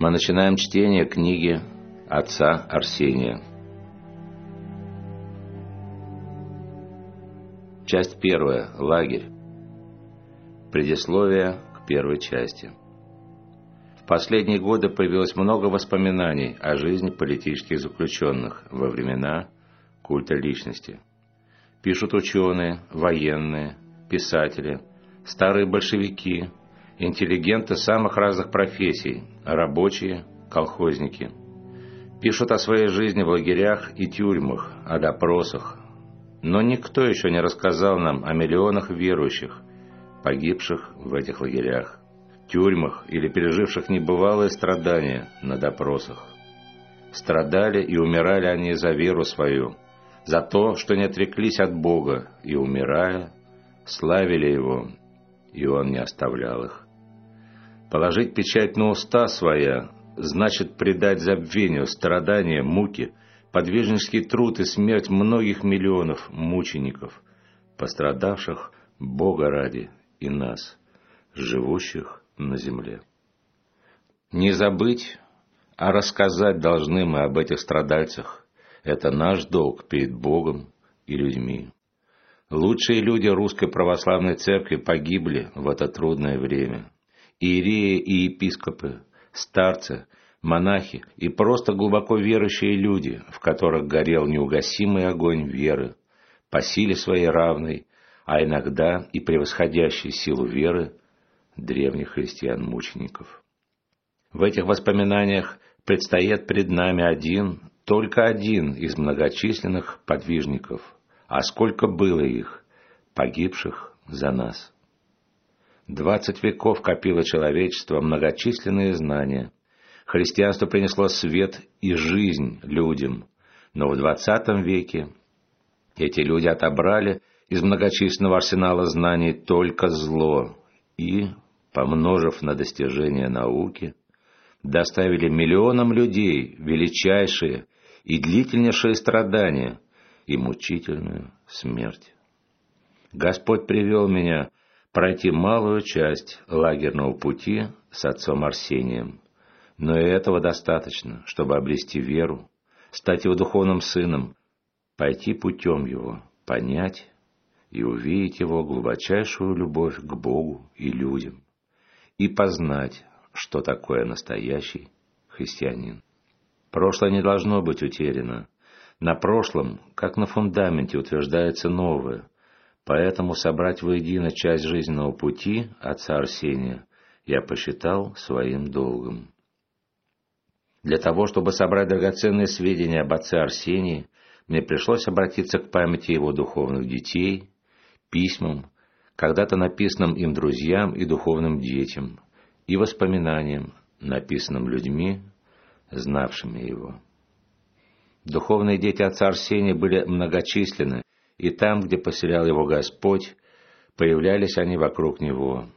Мы начинаем чтение книги отца Арсения. Часть первая. Лагерь. Предисловие к первой части. В последние годы появилось много воспоминаний о жизни политических заключенных во времена культа личности. Пишут ученые, военные, писатели, старые большевики, интеллигенты самых разных профессий, рабочие, колхозники. Пишут о своей жизни в лагерях и тюрьмах, о допросах. Но никто еще не рассказал нам о миллионах верующих, погибших в этих лагерях, тюрьмах или переживших небывалые страдания на допросах. Страдали и умирали они за веру свою, за то, что не отреклись от Бога, и, умирая, славили Его, и Он не оставлял их. Положить печать на уста своя значит предать забвению, страдания, муки, подвижнический труд и смерть многих миллионов мучеников, пострадавших Бога ради и нас, живущих на земле. Не забыть, а рассказать должны мы об этих страдальцах. Это наш долг перед Богом и людьми. Лучшие люди Русской Православной Церкви погибли в это трудное время иереи и епископы, старцы, монахи и просто глубоко верующие люди, в которых горел неугасимый огонь веры, по силе своей равной, а иногда и превосходящей силу веры древних христиан-мучеников. В этих воспоминаниях предстоит пред нами один, только один из многочисленных подвижников, а сколько было их, погибших за нас. Двадцать веков копило человечество многочисленные знания. Христианство принесло свет и жизнь людям, но в двадцатом веке эти люди отобрали из многочисленного арсенала знаний только зло и, помножив на достижения науки, доставили миллионам людей величайшие и длительнейшие страдания и мучительную смерть. Господь привел меня пройти малую часть лагерного пути с отцом Арсением. Но и этого достаточно, чтобы обрести веру, стать его духовным сыном, пойти путем его, понять и увидеть его глубочайшую любовь к Богу и людям, и познать, что такое настоящий христианин. Прошлое не должно быть утеряно. На прошлом, как на фундаменте, утверждается новое, Поэтому собрать воедино часть жизненного пути отца Арсения я посчитал своим долгом. Для того, чтобы собрать драгоценные сведения об отце Арсении, мне пришлось обратиться к памяти его духовных детей, письмам, когда-то написанным им друзьям и духовным детям, и воспоминаниям, написанным людьми, знавшими его. Духовные дети отца Арсения были многочисленны и там, где поселял его Господь, появлялись они вокруг него.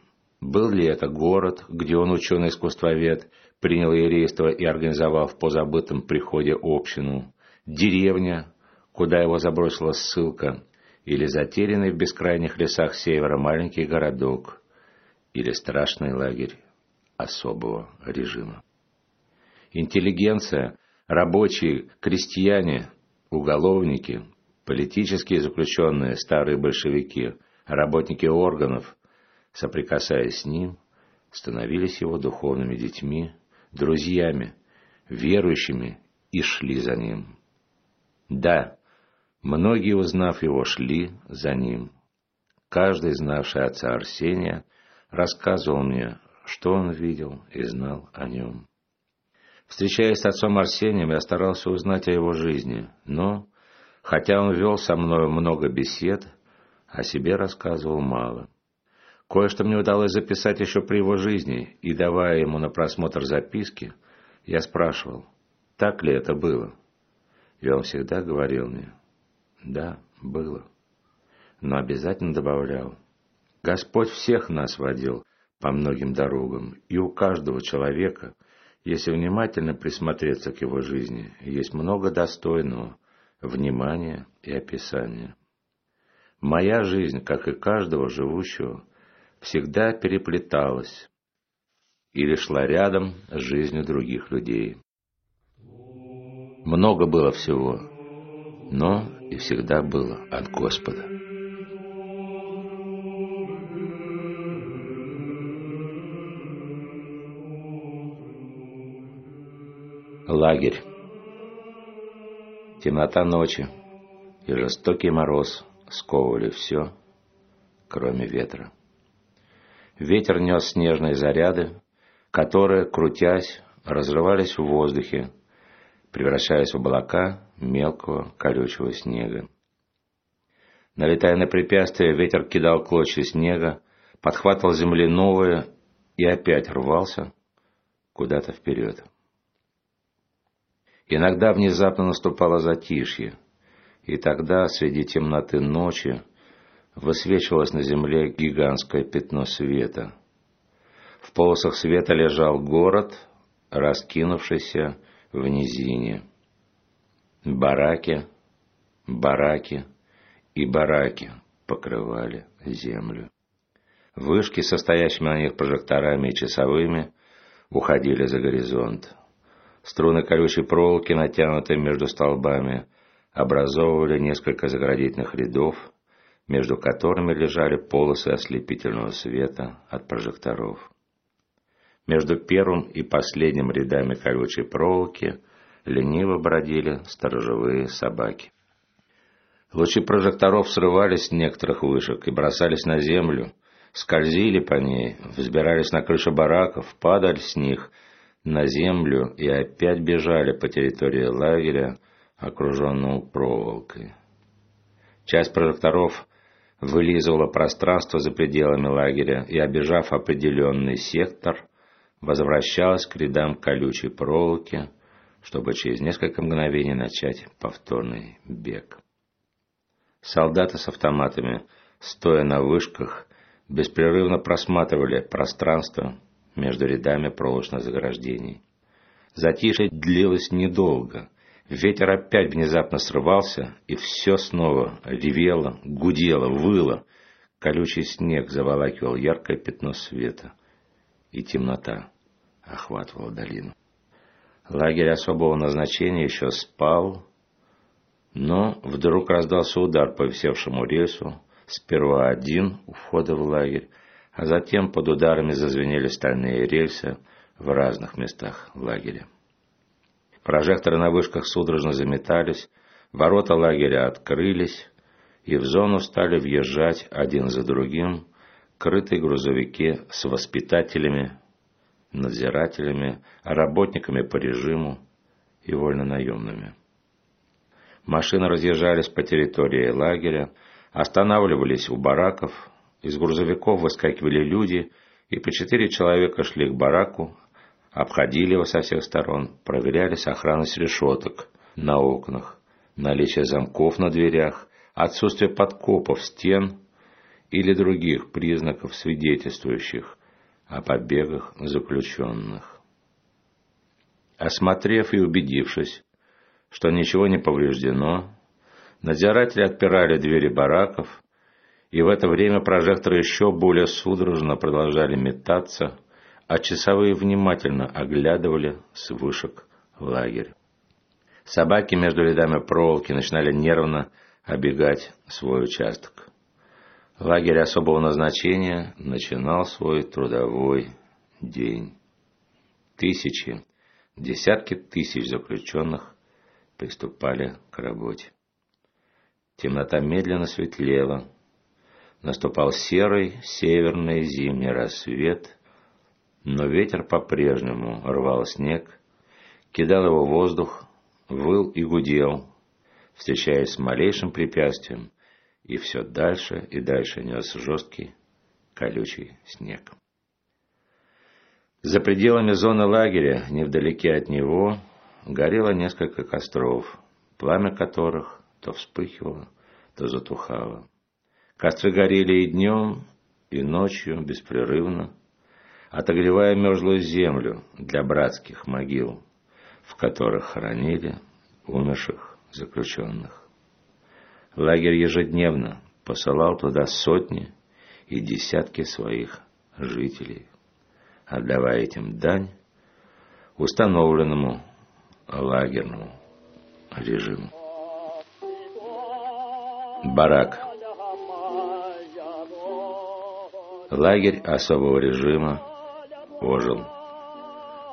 Был ли это город, где он, ученый-искусствовед, принял еврейство и организовал в позабытом приходе общину, деревня, куда его забросила ссылка, или затерянный в бескрайних лесах севера маленький городок, или страшный лагерь особого режима. Интеллигенция, рабочие, крестьяне, уголовники, Политические заключенные, старые большевики, работники органов, соприкасаясь с ним, становились его духовными детьми, друзьями, верующими и шли за ним. Да, многие, узнав его, шли за ним. Каждый, знавший отца Арсения, рассказывал мне, что он видел и знал о нем. Встречаясь с отцом Арсением, я старался узнать о его жизни, но Хотя он вел со мною много бесед, о себе рассказывал мало. Кое-что мне удалось записать еще при его жизни, и, давая ему на просмотр записки, я спрашивал, так ли это было. И он всегда говорил мне, да, было. Но обязательно добавлял, Господь всех нас водил по многим дорогам, и у каждого человека, если внимательно присмотреться к его жизни, есть много достойного, внимания и описания. Моя жизнь, как и каждого живущего, всегда переплеталась или шла рядом с жизнью других людей. Много было всего, но и всегда было от Господа. Лагерь. Темнота ночи и жестокий мороз сковывали все, кроме ветра. Ветер нес снежные заряды, которые, крутясь, разрывались в воздухе, превращаясь в облака мелкого колючего снега. Налетая на препятствия, ветер кидал клочья снега, подхватывал земли новые и опять рвался куда-то вперед. Иногда внезапно наступало затишье, и тогда среди темноты ночи высвечивалось на земле гигантское пятно света. В полосах света лежал город, раскинувшийся в низине. Бараки, бараки и бараки покрывали землю. Вышки, состоящими на них прожекторами и часовыми, уходили за горизонт. Струны колючей проволоки, натянутые между столбами, образовывали несколько заградительных рядов, между которыми лежали полосы ослепительного света от прожекторов. Между первым и последним рядами колючей проволоки лениво бродили сторожевые собаки. Лучи прожекторов срывались с некоторых вышек и бросались на землю, скользили по ней, взбирались на крыши бараков, падали с них на землю и опять бежали по территории лагеря, окруженного проволокой. Часть прожекторов вылизывала пространство за пределами лагеря и, обижав определенный сектор, возвращалась к рядам колючей проволоки, чтобы через несколько мгновений начать повторный бег. Солдаты с автоматами, стоя на вышках, беспрерывно просматривали пространство между рядами проволочных заграждений. Затишье длилось недолго. Ветер опять внезапно срывался, и все снова ревело, гудело, выло. Колючий снег заволакивал яркое пятно света, и темнота охватывала долину. Лагерь особого назначения еще спал, но вдруг раздался удар по висевшему рельсу, сперва один у входа в лагерь, а затем под ударами зазвенели стальные рельсы в разных местах лагеря. Прожекторы на вышках судорожно заметались, ворота лагеря открылись, и в зону стали въезжать один за другим крытые грузовики с воспитателями, надзирателями, работниками по режиму и вольнонаемными. Машины разъезжались по территории лагеря, останавливались у бараков, из грузовиков выскакивали люди, и по четыре человека шли к бараку, обходили его со всех сторон, проверяли сохранность решеток на окнах, наличие замков на дверях, отсутствие подкопов стен или других признаков, свидетельствующих о побегах заключенных. Осмотрев и убедившись, что ничего не повреждено, надзиратели отпирали двери бараков и в это время прожекторы еще более судорожно продолжали метаться, а часовые внимательно оглядывали с вышек лагерь. Собаки между рядами проволоки начинали нервно обегать свой участок. Лагерь особого назначения начинал свой трудовой день. Тысячи, десятки тысяч заключенных приступали к работе. Темнота медленно светлела, Наступал серый северный зимний рассвет, но ветер по-прежнему рвал снег, кидал его в воздух, выл и гудел, встречаясь с малейшим препятствием, и все дальше и дальше нес жесткий колючий снег. За пределами зоны лагеря, невдалеке от него, горело несколько костров, пламя которых то вспыхивало, то затухало. Костры горели и днем, и ночью беспрерывно, отогревая мерзлую землю для братских могил, в которых хоронили умерших заключенных. Лагерь ежедневно посылал туда сотни и десятки своих жителей. отдавая этим дань установленному лагерному режиму. Барак. Лагерь особого режима ожил.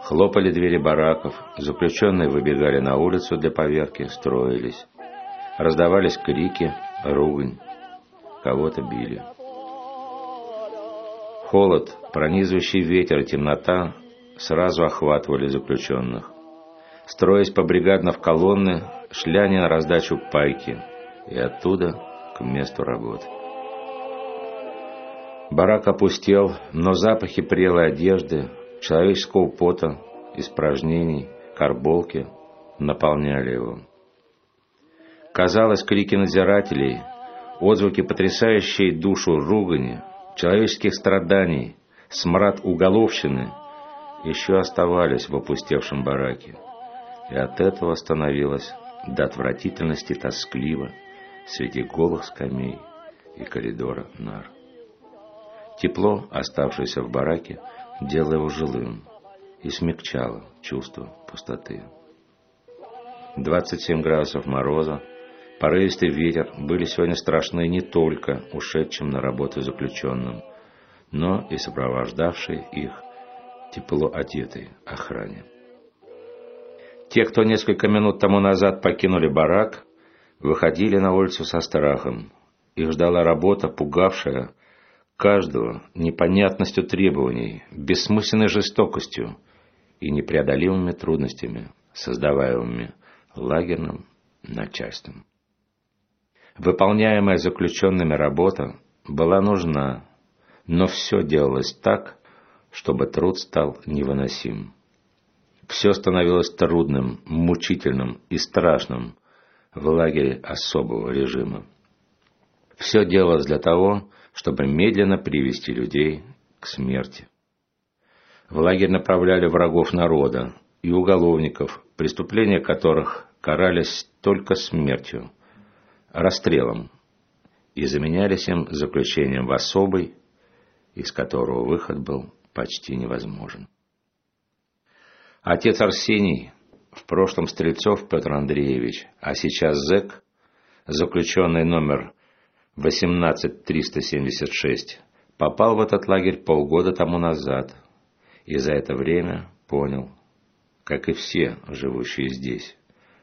Хлопали двери бараков, заключенные выбегали на улицу для поверки, строились. Раздавались крики, ругань. Кого-то били. Холод, пронизывающий ветер и темнота сразу охватывали заключенных. Строясь побригадно в колонны, шли они на раздачу пайки и оттуда к месту работы. Барак опустел, но запахи прелой одежды, человеческого пота, испражнений, карболки наполняли его. Казалось, крики надзирателей, отзвуки потрясающей душу ругани, человеческих страданий, смрад уголовщины еще оставались в опустевшем бараке, и от этого становилось до отвратительности тоскливо среди голых скамей и коридора нар. Тепло, оставшееся в бараке, делало его жилым и смягчало чувство пустоты. 27 градусов мороза, порывистый ветер были сегодня страшны не только ушедшим на работу заключенным, но и сопровождавшей их тепло одетой охране. Те, кто несколько минут тому назад покинули барак, выходили на улицу со страхом. Их ждала работа, пугавшая каждого непонятностью требований, бессмысленной жестокостью и непреодолимыми трудностями, создаваемыми лагерным начальством. Выполняемая заключенными работа была нужна, но все делалось так, чтобы труд стал невыносим. Все становилось трудным, мучительным и страшным в лагере особого режима. Все делалось для того, чтобы медленно привести людей к смерти. В лагерь направляли врагов народа и уголовников, преступления которых карались только смертью, расстрелом, и заменялись им заключением в особый, из которого выход был почти невозможен. Отец Арсений, в прошлом Стрельцов Петр Андреевич, а сейчас зэк, заключенный номер 18376, попал в этот лагерь полгода тому назад и за это время понял, как и все живущие здесь,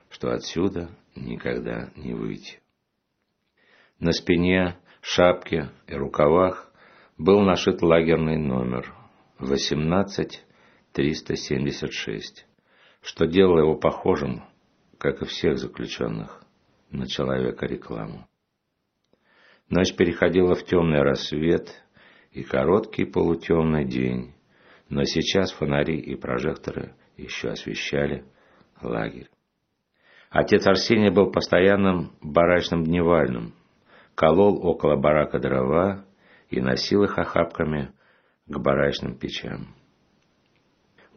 что отсюда никогда не выйти. На спине, шапке и рукавах был нашит лагерный номер 18376, что делало его похожим, как и всех заключенных, на человека-рекламу. Ночь переходила в темный рассвет и короткий полутемный день, но сейчас фонари и прожекторы еще освещали лагерь. Отец Арсений был постоянным барачным дневальным, колол около барака дрова и носил их охапками к барачным печам.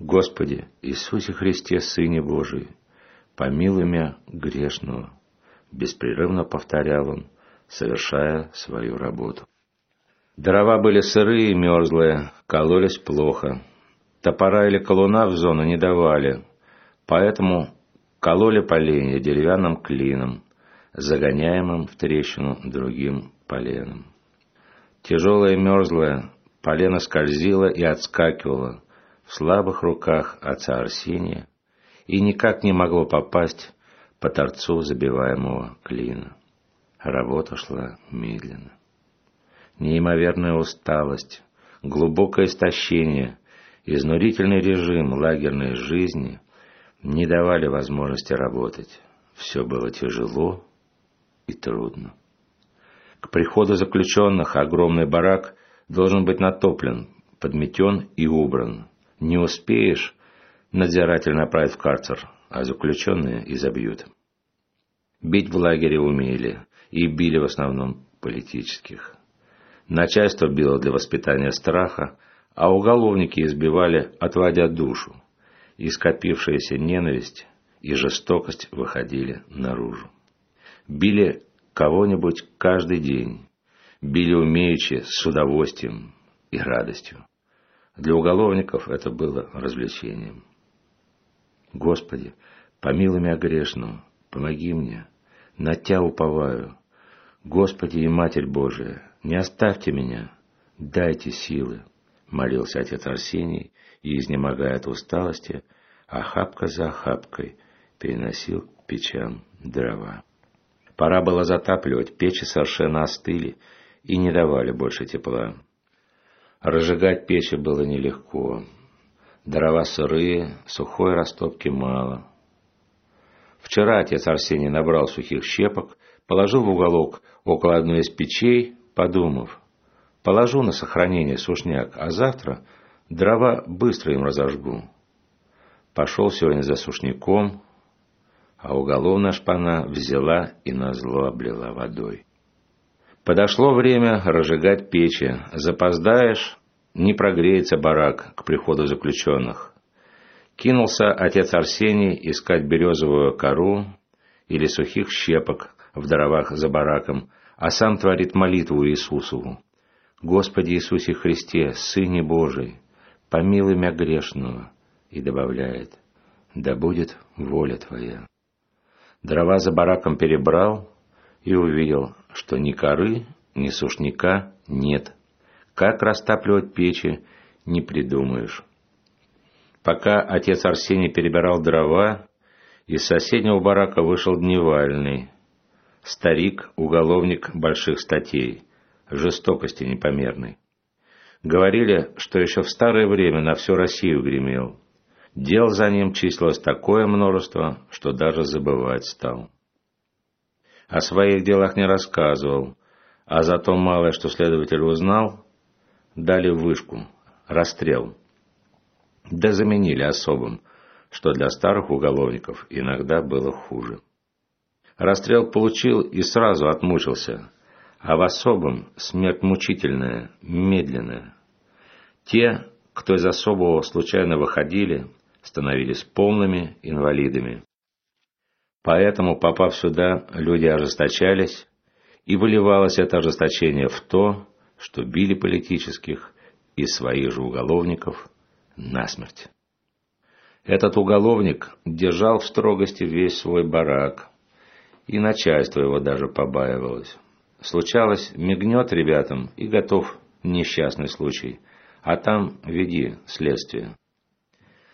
Господи, Иисусе Христе, Сыне Божий, помилуй меня грешного, беспрерывно повторял он, совершая свою работу. Дрова были сырые и мерзлые, кололись плохо. Топора или колуна в зону не давали, поэтому кололи поленья деревянным клином, загоняемым в трещину другим поленом. Тяжелое и мерзлое полено скользило и отскакивало в слабых руках отца Арсения и никак не могло попасть по торцу забиваемого клина. Работа шла медленно. Неимоверная усталость, глубокое истощение, изнурительный режим лагерной жизни не давали возможности работать. Все было тяжело и трудно. К приходу заключенных огромный барак должен быть натоплен, подметен и убран. Не успеешь, надзиратель направит в карцер, а заключенные изобьют. Бить в лагере умели, и били в основном политических. Начальство било для воспитания страха, а уголовники избивали, отводя душу, и скопившаяся ненависть и жестокость выходили наружу. Били кого-нибудь каждый день, били умеючи с удовольствием и радостью. Для уголовников это было развлечением. Господи, помилуй меня грешного, помоги мне, на Тя уповаю. Господи и Матерь Божия, не оставьте меня, дайте силы, молился отец Арсений и, изнемогая от усталости, охапка за охапкой переносил к печам дрова. Пора было затапливать, печи совершенно остыли и не давали больше тепла. Разжигать печи было нелегко. Дрова сырые, сухой растопки мало. Вчера отец Арсений набрал сухих щепок, положил в уголок около одной из печей, подумав, положу на сохранение сушняк, а завтра дрова быстро им разожгу. Пошел сегодня за сушняком, а уголовная шпана взяла и назло облила водой. Подошло время разжигать печи. Запоздаешь, не прогреется барак к приходу заключенных. Кинулся отец Арсений искать березовую кору или сухих щепок в дровах за бараком, а сам творит молитву Иисусову. «Господи Иисусе Христе, Сыне Божий, помилуй меня грешного» и добавляет «Да будет воля Твоя». Дрова за бараком перебрал и увидел, что ни коры, ни сушняка нет. Как растапливать печи, не придумаешь. Пока отец Арсений перебирал дрова, из соседнего барака вышел дневальный. Старик, уголовник больших статей, жестокости непомерной. Говорили, что еще в старое время на всю Россию гремел. Дел за ним числилось такое множество, что даже забывать стал. О своих делах не рассказывал, а за то малое, что следователь узнал, дали вышку, расстрел. Да заменили особым, что для старых уголовников иногда было хуже. Расстрел получил и сразу отмучился, а в особом смерть мучительная, медленная. Те, кто из особого случайно выходили, становились полными инвалидами. Поэтому, попав сюда, люди ожесточались, и выливалось это ожесточение в то, что били политических и своих же уголовников насмерть. Этот уголовник держал в строгости весь свой барак, и начальство его даже побаивалось. Случалось, мигнет ребятам и готов несчастный случай, а там веди следствие.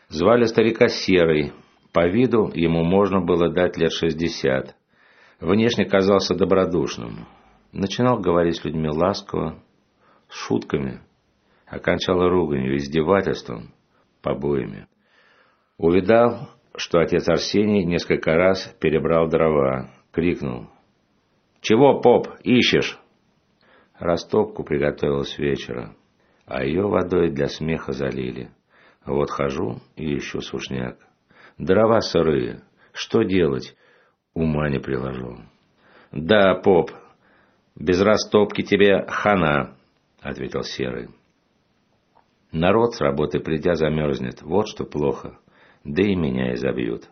Звали старика Серый. По виду ему можно было дать лет шестьдесят. Внешне казался добродушным. Начинал говорить с людьми ласково, с шутками. Окончал руганью, издевательством, побоями. Увидал, что отец Арсений несколько раз перебрал дрова. Крикнул. «Чего, поп, ищешь?» Растопку приготовил с вечера, а ее водой для смеха залили. Вот хожу и ищу сушняк. Дрова сырые. Что делать? Ума не приложу. Да, поп, без растопки тебе хана, ответил Серый. Народ с работы придя замерзнет. Вот что плохо. Да и меня изобьют,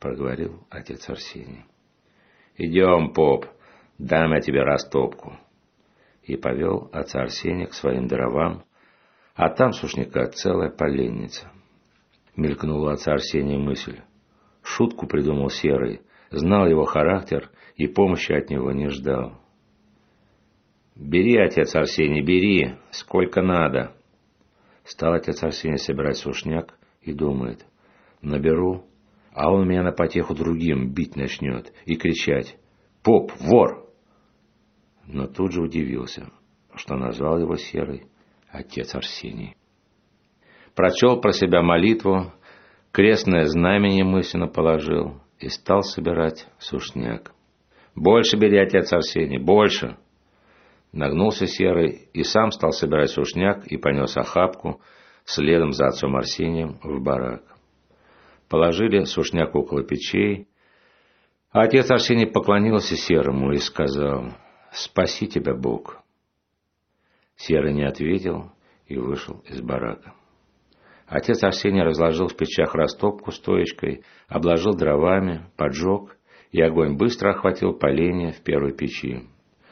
проговорил отец Арсений. Идем, поп, дам я тебе растопку. И повел отца Арсения к своим дровам, а там сушняка целая поленница. Мелькнула отца Арсения мысль. Шутку придумал Серый, знал его характер и помощи от него не ждал. «Бери, отец Арсений, бери, сколько надо!» Стал отец Арсений собирать сушняк и думает. «Наберу, а он меня на потеху другим бить начнет и кричать. «Поп, вор!» Но тут же удивился, что назвал его Серый отец Арсений. Прочел про себя молитву, крестное знамение мысленно положил и стал собирать сушняк. «Больше бери, отец Арсений, больше!» Нагнулся Серый и сам стал собирать сушняк и понес охапку следом за отцом Арсением в барак. Положили сушняк около печей, а отец Арсений поклонился Серому и сказал «Спаси тебя, Бог!» Серый не ответил и вышел из барака. Отец Арсений разложил в печах растопку стоечкой, обложил дровами, поджег, и огонь быстро охватил поленья в первой печи.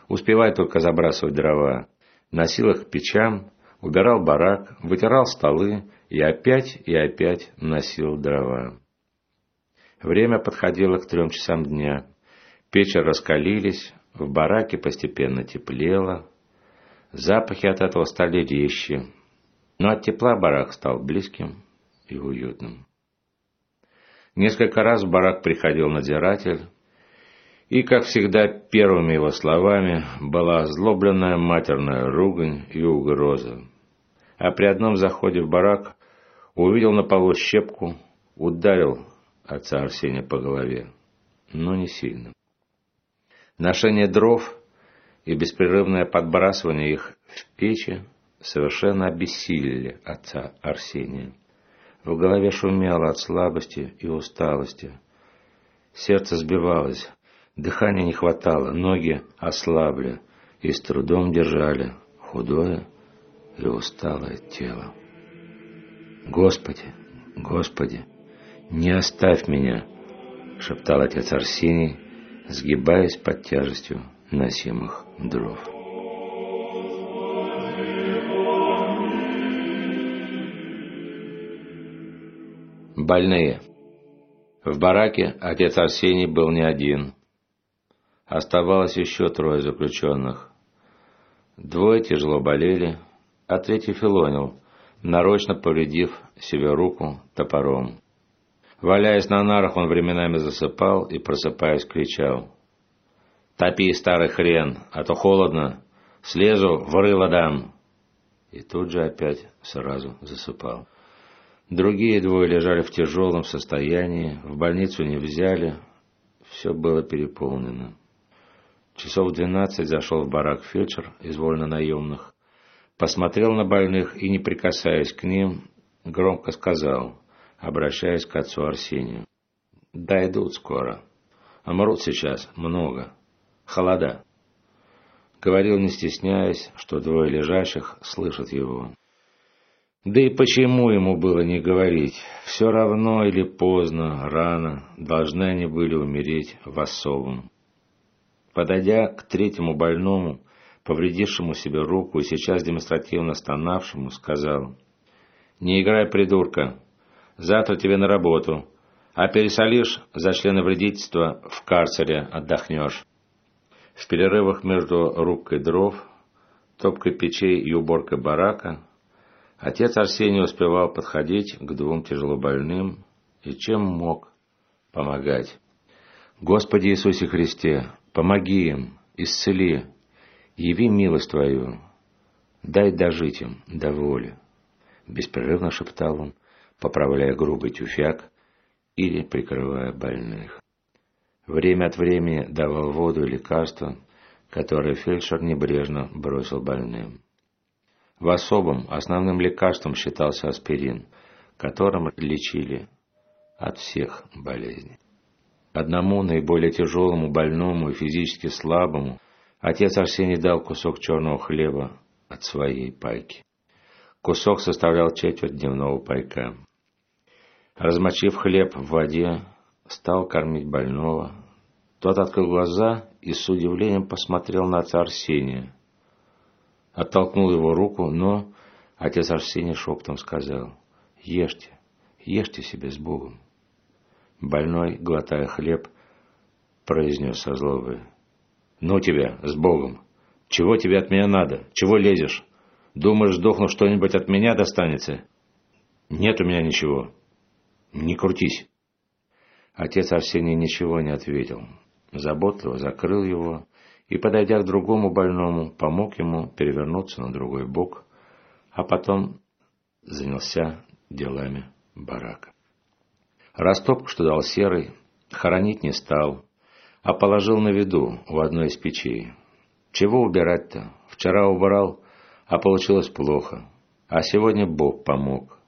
Успевая только забрасывать дрова, носил их к печам, убирал барак, вытирал столы и опять и опять носил дрова. Время подходило к трем часам дня. Печи раскалились, в бараке постепенно теплело. Запахи от этого стали резче, но от тепла барак стал близким и уютным. Несколько раз в барак приходил надзиратель, и, как всегда, первыми его словами была озлобленная матерная ругань и угроза. А при одном заходе в барак увидел на полу щепку, ударил отца Арсения по голове, но не сильно. Ношение дров и беспрерывное подбрасывание их в печи совершенно обессилили отца Арсения. В голове шумело от слабости и усталости. Сердце сбивалось, дыхания не хватало, ноги ослабли и с трудом держали худое и усталое тело. «Господи, Господи, не оставь меня!» — шептал отец Арсений, сгибаясь под тяжестью носимых дров. Больные. В бараке отец Арсений был не один. Оставалось еще трое заключенных. Двое тяжело болели, а третий филонил, нарочно повредив себе руку топором. Валяясь на нарах, он временами засыпал и, просыпаясь, кричал. «Топи, старый хрен, а то холодно! Слезу, в рыло дам!» И тут же опять сразу засыпал. Другие двое лежали в тяжелом состоянии, в больницу не взяли, все было переполнено. Часов двенадцать зашел в барак фельдшер из вольно-наемных, посмотрел на больных и, не прикасаясь к ним, громко сказал, обращаясь к отцу Арсению. «Да идут скоро. Омрут сейчас много. Холода». Говорил, не стесняясь, что двое лежащих слышат его. Да и почему ему было не говорить? Все равно или поздно, рано, должны они были умереть в особом. Подойдя к третьему больному, повредившему себе руку и сейчас демонстративно стонавшему, сказал, «Не играй, придурка, завтра тебе на работу, а пересолишь за члены вредительства в карцере отдохнешь». В перерывах между рубкой дров, топкой печей и уборкой барака Отец Арсений успевал подходить к двум тяжелобольным и чем мог помогать. Господи Иисусе Христе, помоги им, исцели, яви милость Твою, дай дожить им до воли. Беспрерывно шептал он, поправляя грубый тюфяк или прикрывая больных. Время от времени давал воду и лекарства, которые фельдшер небрежно бросил больным. В особом основным лекарством считался аспирин, которым лечили от всех болезней. Одному наиболее тяжелому, больному и физически слабому отец Арсений дал кусок черного хлеба от своей пайки. Кусок составлял четверть дневного пайка. Размочив хлеб в воде, стал кормить больного. Тот открыл глаза и с удивлением посмотрел на отца Арсения – оттолкнул его руку, но отец Арсений шептом сказал, «Ешьте, ешьте себе с Богом». Больной, глотая хлеб, произнес со злобой, «Ну тебя, с Богом! Чего тебе от меня надо? Чего лезешь? Думаешь, сдохну, что-нибудь от меня достанется? Нет у меня ничего. Не крутись!» Отец Арсений ничего не ответил. Заботливо закрыл его и, подойдя к другому больному, помог ему перевернуться на другой бок, а потом занялся делами барака. Растопку, что дал серый, хоронить не стал, а положил на виду у одной из печей. Чего убирать-то? Вчера убрал, а получилось плохо, а сегодня Бог помог.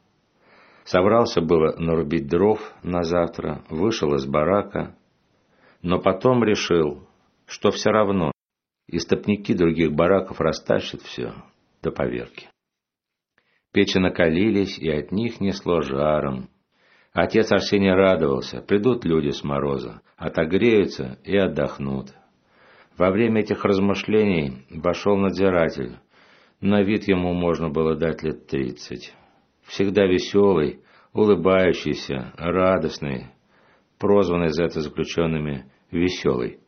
Собрался было нарубить дров на завтра, вышел из барака, но потом решил, что все равно истопники других бараков растащат все до поверки. Печи накалились, и от них несло жаром. Отец Арсений радовался, придут люди с мороза, отогреются и отдохнут. Во время этих размышлений вошел надзиратель, На вид ему можно было дать лет тридцать. Всегда веселый, улыбающийся, радостный, прозванный за это заключенными «веселый».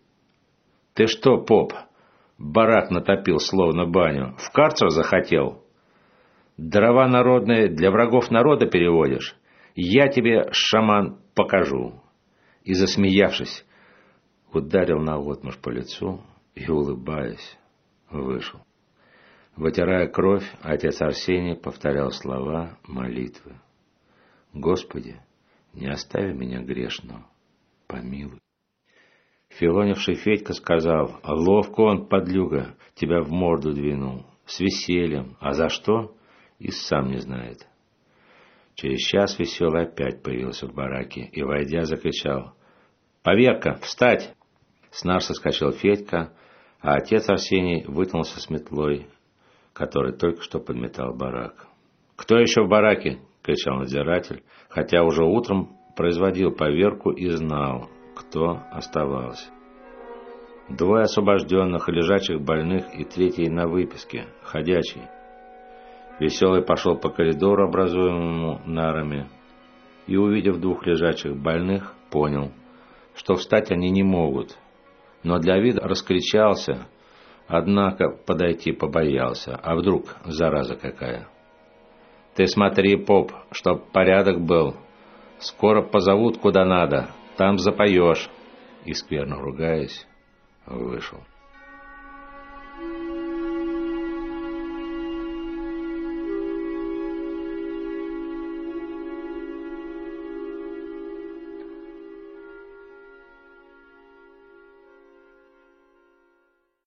«Ты что, поп, барак натопил, словно баню, в карцер захотел? Дрова народные для врагов народа переводишь? Я тебе, шаман, покажу». И, засмеявшись, ударил наотмашь по лицу и, улыбаясь, вышел. Вытирая кровь, отец Арсений повторял слова молитвы. «Господи, не остави меня грешного, помилуй». Филонивший Федька сказал, «Ловко он, подлюга, тебя в морду двинул, с весельем, а за что?» И сам не знает. Через час веселый опять появился в бараке и, войдя, закричал, «Поверка, встать!» С нар соскочил Федька, а отец Арсений вытянулся с метлой, который только что подметал барак. «Кто еще в бараке?» – кричал надзиратель, хотя уже утром производил поверку и знал, кто оставался. Двое освобожденных и лежачих больных и третий на выписке, ходячий. Веселый пошел по коридору, образуемому нарами, и, увидев двух лежачих больных, понял, что встать они не могут, но для вида раскричался – Однако подойти побоялся. А вдруг зараза какая? Ты смотри, поп, чтоб порядок был. Скоро позовут куда надо, там запоешь. И скверно ругаясь, вышел.